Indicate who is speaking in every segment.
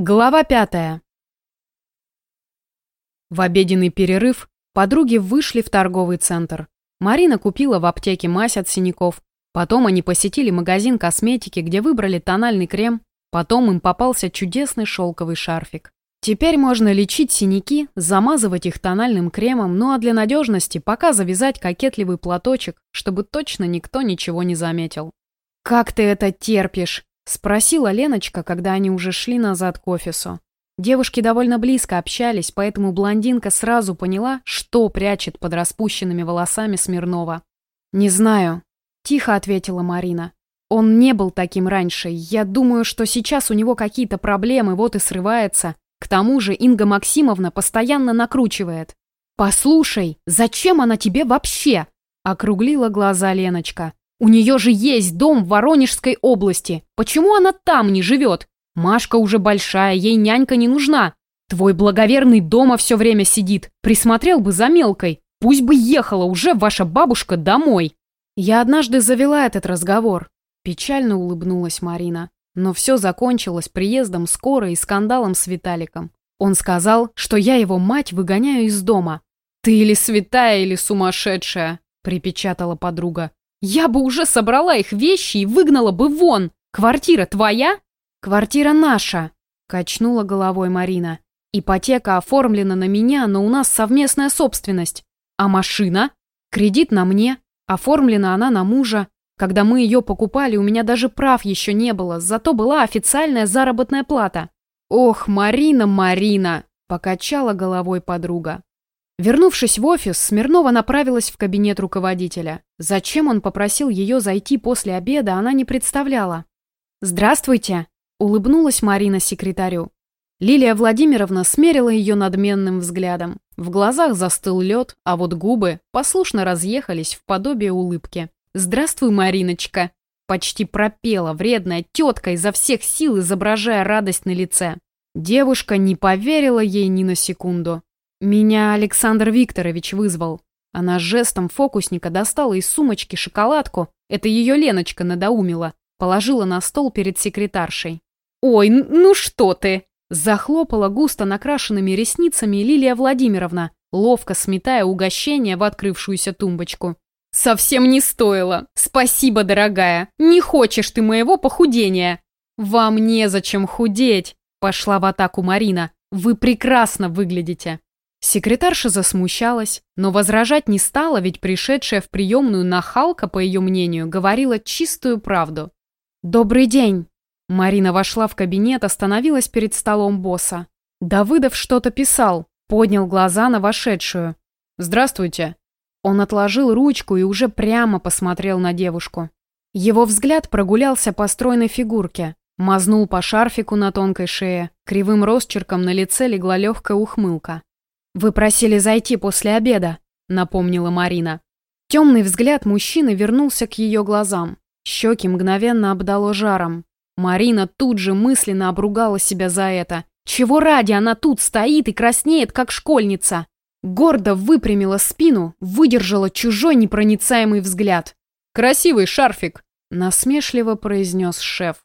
Speaker 1: Глава пятая. В обеденный перерыв подруги вышли в торговый центр. Марина купила в аптеке мазь от синяков. Потом они посетили магазин косметики, где выбрали тональный крем. Потом им попался чудесный шелковый шарфик. Теперь можно лечить синяки, замазывать их тональным кремом, ну а для надежности пока завязать кокетливый платочек, чтобы точно никто ничего не заметил. «Как ты это терпишь?» Спросила Леночка, когда они уже шли назад к офису. Девушки довольно близко общались, поэтому блондинка сразу поняла, что прячет под распущенными волосами Смирнова. «Не знаю», — тихо ответила Марина. «Он не был таким раньше. Я думаю, что сейчас у него какие-то проблемы, вот и срывается. К тому же Инга Максимовна постоянно накручивает». «Послушай, зачем она тебе вообще?» — округлила глаза Леночка. У нее же есть дом в Воронежской области. Почему она там не живет? Машка уже большая, ей нянька не нужна. Твой благоверный дома все время сидит. Присмотрел бы за мелкой. Пусть бы ехала уже ваша бабушка домой. Я однажды завела этот разговор. Печально улыбнулась Марина. Но все закончилось приездом скорой и скандалом с Виталиком. Он сказал, что я его мать выгоняю из дома. «Ты или святая, или сумасшедшая», — припечатала подруга. Я бы уже собрала их вещи и выгнала бы вон. Квартира твоя? Квартира наша, качнула головой Марина. Ипотека оформлена на меня, но у нас совместная собственность. А машина? Кредит на мне. Оформлена она на мужа. Когда мы ее покупали, у меня даже прав еще не было, зато была официальная заработная плата. Ох, Марина, Марина, покачала головой подруга. Вернувшись в офис, Смирнова направилась в кабинет руководителя. Зачем он попросил ее зайти после обеда, она не представляла. «Здравствуйте!» — улыбнулась Марина секретарю. Лилия Владимировна смерила ее надменным взглядом. В глазах застыл лед, а вот губы послушно разъехались в подобие улыбки. «Здравствуй, Мариночка!» Почти пропела вредная тетка изо всех сил, изображая радость на лице. Девушка не поверила ей ни на секунду. «Меня Александр Викторович вызвал». Она жестом фокусника достала из сумочки шоколадку, это ее Леночка надоумила, положила на стол перед секретаршей. «Ой, ну что ты!» Захлопала густо накрашенными ресницами Лилия Владимировна, ловко сметая угощение в открывшуюся тумбочку. «Совсем не стоило. Спасибо, дорогая. Не хочешь ты моего похудения?» «Вам незачем худеть», — пошла в атаку Марина. «Вы прекрасно выглядите». Секретарша засмущалась, но возражать не стала, ведь пришедшая в приемную нахалка, по ее мнению, говорила чистую правду. «Добрый день!» Марина вошла в кабинет, остановилась перед столом босса. Давыдов что-то писал, поднял глаза на вошедшую. «Здравствуйте!» Он отложил ручку и уже прямо посмотрел на девушку. Его взгляд прогулялся по стройной фигурке, мазнул по шарфику на тонкой шее, кривым росчерком на лице легла легкая ухмылка. «Вы просили зайти после обеда», — напомнила Марина. Темный взгляд мужчины вернулся к ее глазам. Щеки мгновенно обдало жаром. Марина тут же мысленно обругала себя за это. Чего ради она тут стоит и краснеет, как школьница? Гордо выпрямила спину, выдержала чужой непроницаемый взгляд. «Красивый шарфик!» — насмешливо произнес шеф.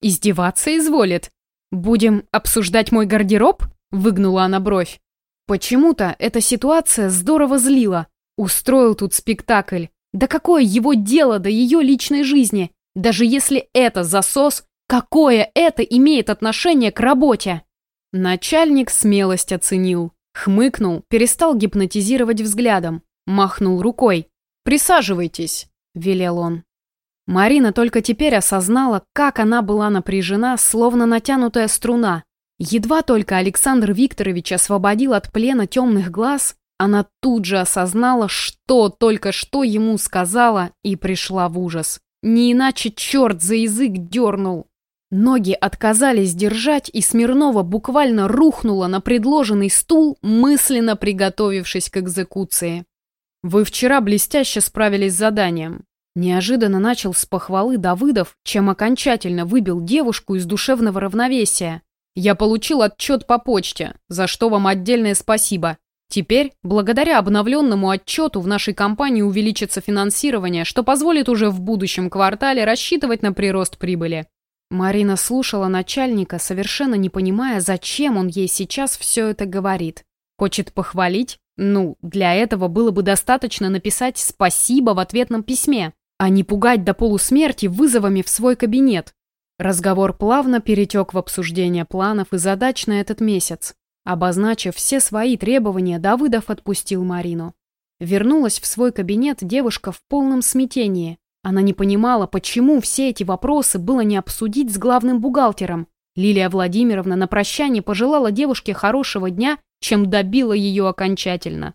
Speaker 1: «Издеваться изволит? Будем обсуждать мой гардероб?» — выгнула она бровь. Почему-то эта ситуация здорово злила. Устроил тут спектакль. Да какое его дело до ее личной жизни? Даже если это засос, какое это имеет отношение к работе? Начальник смелость оценил. Хмыкнул, перестал гипнотизировать взглядом. Махнул рукой. «Присаживайтесь», — велел он. Марина только теперь осознала, как она была напряжена, словно натянутая струна. Едва только Александр Викторович освободил от плена темных глаз, она тут же осознала, что только что ему сказала, и пришла в ужас. Не иначе черт за язык дернул. Ноги отказались держать, и Смирнова буквально рухнула на предложенный стул, мысленно приготовившись к экзекуции. «Вы вчера блестяще справились с заданием», Неожиданно начал с похвалы Давыдов, чем окончательно выбил девушку из душевного равновесия. Я получил отчет по почте, за что вам отдельное спасибо. Теперь, благодаря обновленному отчету, в нашей компании увеличится финансирование, что позволит уже в будущем квартале рассчитывать на прирост прибыли. Марина слушала начальника, совершенно не понимая, зачем он ей сейчас все это говорит. Хочет похвалить? Ну, для этого было бы достаточно написать «спасибо» в ответном письме, а не пугать до полусмерти вызовами в свой кабинет. Разговор плавно перетек в обсуждение планов и задач на этот месяц. Обозначив все свои требования, Давыдов отпустил Марину. Вернулась в свой кабинет девушка в полном смятении. Она не понимала, почему все эти вопросы было не обсудить с главным бухгалтером. Лилия Владимировна на прощание пожелала девушке хорошего дня, чем добила ее окончательно.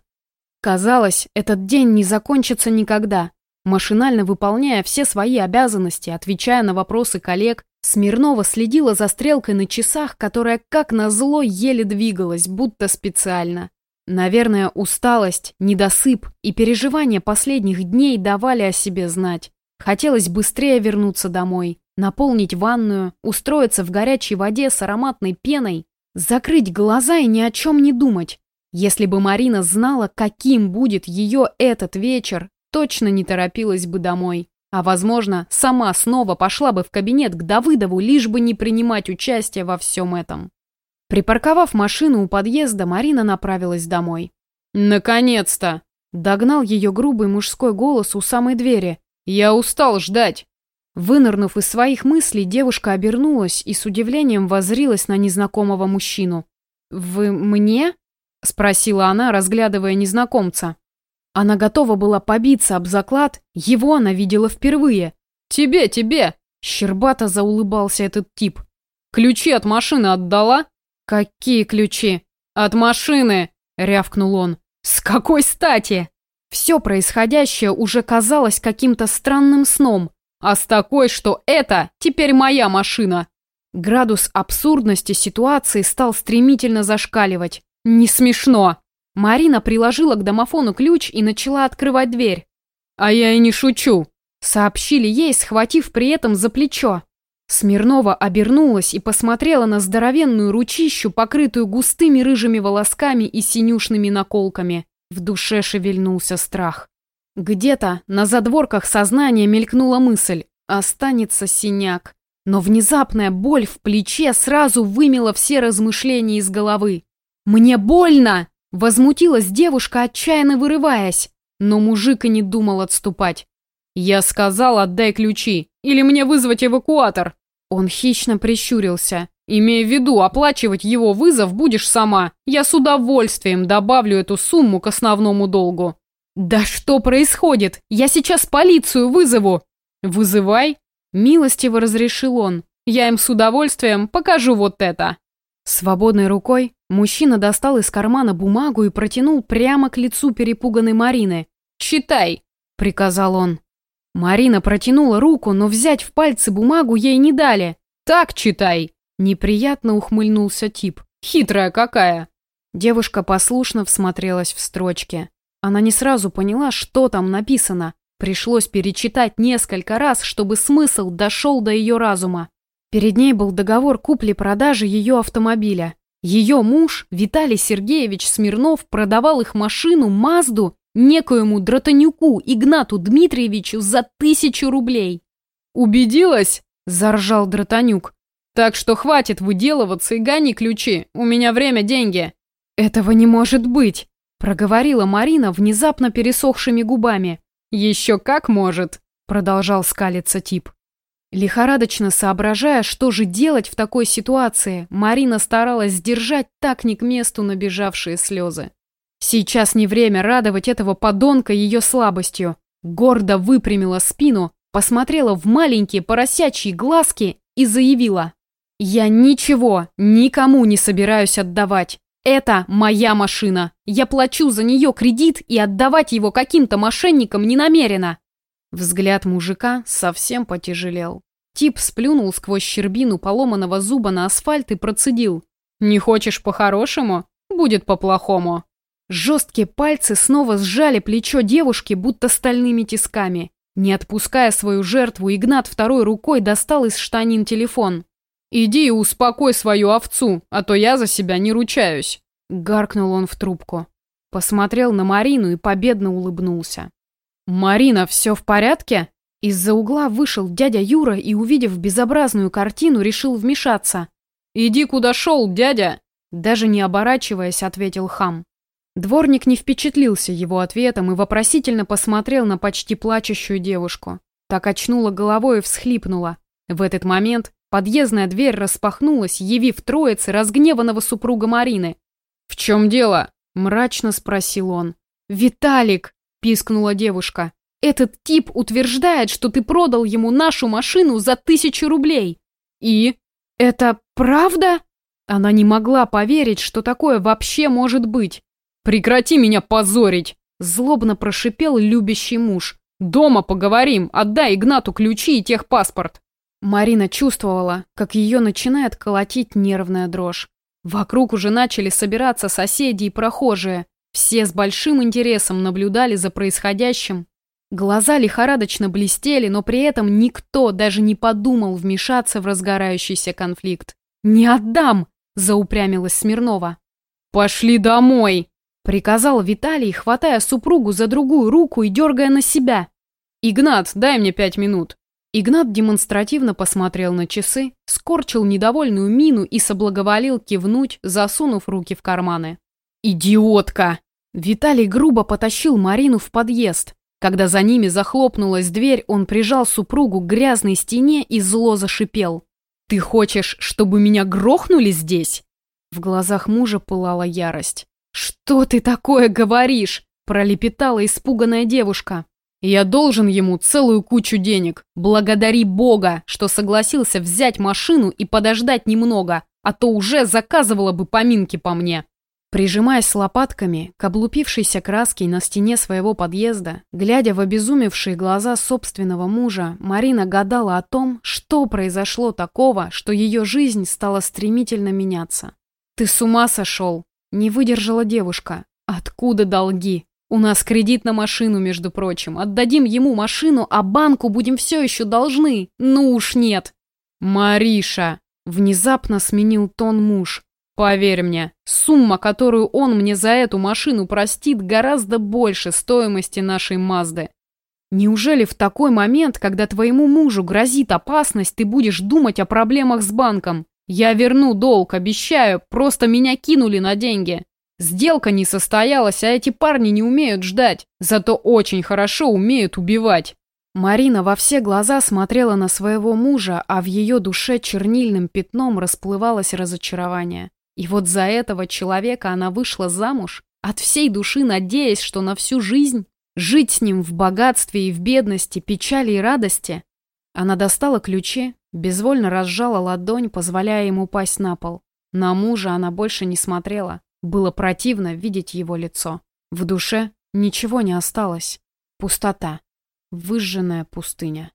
Speaker 1: Казалось, этот день не закончится никогда. Машинально выполняя все свои обязанности, отвечая на вопросы коллег, Смирнова следила за стрелкой на часах, которая, как назло, еле двигалась, будто специально. Наверное, усталость, недосып и переживания последних дней давали о себе знать. Хотелось быстрее вернуться домой, наполнить ванную, устроиться в горячей воде с ароматной пеной, закрыть глаза и ни о чем не думать. Если бы Марина знала, каким будет ее этот вечер, точно не торопилась бы домой. А, возможно, сама снова пошла бы в кабинет к Давыдову, лишь бы не принимать участие во всем этом. Припарковав машину у подъезда, Марина направилась домой. «Наконец-то!» Догнал ее грубый мужской голос у самой двери. «Я устал ждать!» Вынырнув из своих мыслей, девушка обернулась и с удивлением воззрилась на незнакомого мужчину. «Вы мне?» — спросила она, разглядывая незнакомца. Она готова была побиться об заклад, его она видела впервые. «Тебе, тебе!» — щербато заулыбался этот тип. «Ключи от машины отдала?» «Какие ключи?» «От машины!» — рявкнул он. «С какой стати?» Все происходящее уже казалось каким-то странным сном, а с такой, что это теперь моя машина. Градус абсурдности ситуации стал стремительно зашкаливать. Не смешно. Марина приложила к домофону ключ и начала открывать дверь. «А я и не шучу», — сообщили ей, схватив при этом за плечо. Смирнова обернулась и посмотрела на здоровенную ручищу, покрытую густыми рыжими волосками и синюшными наколками. В душе шевельнулся страх. Где-то на задворках сознания мелькнула мысль «останется синяк». Но внезапная боль в плече сразу вымела все размышления из головы. «Мне больно!» – возмутилась девушка, отчаянно вырываясь. Но мужик и не думал отступать. «Я сказал, отдай ключи, или мне вызвать эвакуатор!» Он хищно прищурился. Имея в виду, оплачивать его вызов будешь сама. Я с удовольствием добавлю эту сумму к основному долгу. Да что происходит? Я сейчас полицию вызову. Вызывай. Милостиво разрешил он. Я им с удовольствием покажу вот это. Свободной рукой мужчина достал из кармана бумагу и протянул прямо к лицу перепуганной Марины. «Читай», — приказал он. Марина протянула руку, но взять в пальцы бумагу ей не дали. «Так читай», Неприятно ухмыльнулся тип. «Хитрая какая!» Девушка послушно всмотрелась в строчки. Она не сразу поняла, что там написано. Пришлось перечитать несколько раз, чтобы смысл дошел до ее разума. Перед ней был договор купли-продажи ее автомобиля. Ее муж, Виталий Сергеевич Смирнов, продавал их машину Мазду некоему Дратанюку Игнату Дмитриевичу за тысячу рублей. «Убедилась?» – заржал Дратанюк. Так что хватит выделываться и гони ключи. У меня время, деньги. Этого не может быть, проговорила Марина внезапно пересохшими губами. Еще как может, продолжал скалиться тип. Лихорадочно соображая, что же делать в такой ситуации, Марина старалась сдержать так не к месту набежавшие слезы. Сейчас не время радовать этого подонка ее слабостью. Гордо выпрямила спину, посмотрела в маленькие поросячьи глазки и заявила. «Я ничего никому не собираюсь отдавать. Это моя машина. Я плачу за нее кредит и отдавать его каким-то мошенникам не намерена». Взгляд мужика совсем потяжелел. Тип сплюнул сквозь щербину поломанного зуба на асфальт и процедил. «Не хочешь по-хорошему? Будет по-плохому». Жесткие пальцы снова сжали плечо девушки, будто стальными тисками. Не отпуская свою жертву, Игнат второй рукой достал из штанин телефон. «Иди и успокой свою овцу, а то я за себя не ручаюсь», — гаркнул он в трубку. Посмотрел на Марину и победно улыбнулся. «Марина, все в порядке?» Из-за угла вышел дядя Юра и, увидев безобразную картину, решил вмешаться.
Speaker 2: «Иди куда шел, дядя!»
Speaker 1: Даже не оборачиваясь, ответил хам. Дворник не впечатлился его ответом и вопросительно посмотрел на почти плачущую девушку. Так очнула головой и всхлипнула. В этот момент подъездная дверь распахнулась, явив троице разгневанного супруга Марины.
Speaker 2: «В чем дело?»
Speaker 1: – мрачно спросил он. «Виталик!» – пискнула девушка. «Этот тип утверждает, что ты продал ему нашу машину за тысячу рублей».
Speaker 2: «И?»
Speaker 1: «Это правда?» Она не могла поверить, что такое вообще может быть.
Speaker 2: «Прекрати меня позорить!»
Speaker 1: Злобно прошипел любящий муж.
Speaker 2: «Дома поговорим, отдай Игнату ключи и техпаспорт!»
Speaker 1: Марина чувствовала, как ее начинает колотить нервная дрожь. Вокруг уже начали собираться соседи и прохожие. Все с большим интересом наблюдали за происходящим. Глаза лихорадочно блестели, но при этом никто даже не подумал вмешаться в разгорающийся конфликт. «Не отдам!» – заупрямилась Смирнова.
Speaker 2: «Пошли домой!»
Speaker 1: – приказал Виталий, хватая супругу за другую руку и дергая на себя.
Speaker 2: «Игнат, дай мне пять минут!»
Speaker 1: Игнат демонстративно посмотрел на часы, скорчил недовольную мину и соблаговолил кивнуть, засунув руки в карманы.
Speaker 2: «Идиотка!»
Speaker 1: Виталий грубо потащил Марину в подъезд. Когда за ними захлопнулась дверь, он прижал супругу к грязной стене и зло зашипел.
Speaker 2: «Ты хочешь, чтобы меня грохнули здесь?»
Speaker 1: В глазах мужа пылала ярость. «Что ты такое говоришь?» – пролепетала испуганная девушка.
Speaker 2: Я должен ему целую кучу денег. Благодари Бога, что согласился взять машину и подождать немного, а то уже заказывала бы поминки по мне.
Speaker 1: Прижимаясь лопатками к облупившейся краске на стене своего подъезда, глядя в обезумевшие глаза собственного мужа, Марина гадала о том, что произошло такого, что ее жизнь стала стремительно меняться. «Ты с ума сошел!» – не выдержала девушка. «Откуда долги?» У нас кредит на машину, между прочим. Отдадим ему машину, а банку будем все еще должны. Ну уж нет.
Speaker 2: Мариша!
Speaker 1: Внезапно сменил тон муж.
Speaker 2: Поверь мне, сумма, которую он мне за эту машину простит, гораздо больше стоимости нашей Мазды.
Speaker 1: Неужели в такой момент, когда твоему мужу грозит опасность, ты будешь думать о проблемах с банком? Я верну долг, обещаю, просто меня кинули на деньги. Сделка не состоялась, а эти парни не умеют ждать, зато очень хорошо умеют убивать. Марина во все глаза смотрела на своего мужа, а в ее душе чернильным пятном расплывалось разочарование. И вот за этого человека она вышла замуж, от всей души надеясь, что на всю жизнь жить с ним в богатстве и в бедности, печали и радости. Она достала ключи, безвольно разжала ладонь, позволяя ему упасть на пол. На мужа она больше не смотрела. Было противно видеть его лицо. В душе ничего не осталось. Пустота. Выжженная пустыня.